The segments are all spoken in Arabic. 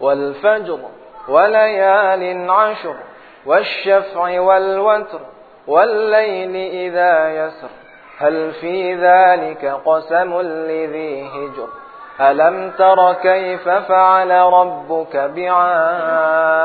والفجر وليال عشر والشفع والوتر والليل إذا يسر. هل في ذلك قسم لذي هجر؟ ألم تر كيف فعل ربك بعاد؟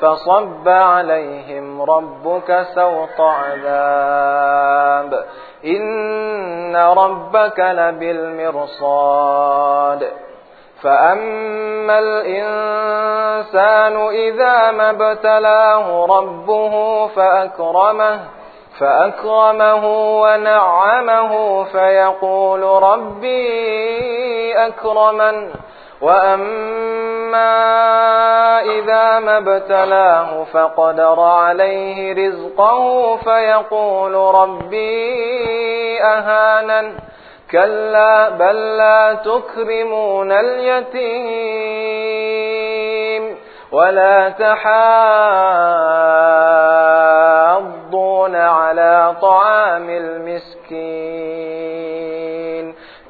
فصب عليهم ربك سوط عذاب. إن ربك لبالمرصاد. فأما الإنسان إذا ما ابتلاه ربه فأكرمه فأكرمه ونعمه فيقول ربي أكرمن. وأما إذا ما ابتلاه فقدر عليه رزقه فيقول ربي أهانن. كلا بل لا تكرمون اليتيم ولا تحاضون على طعام المسكين.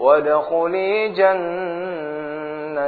وادخلي جنتي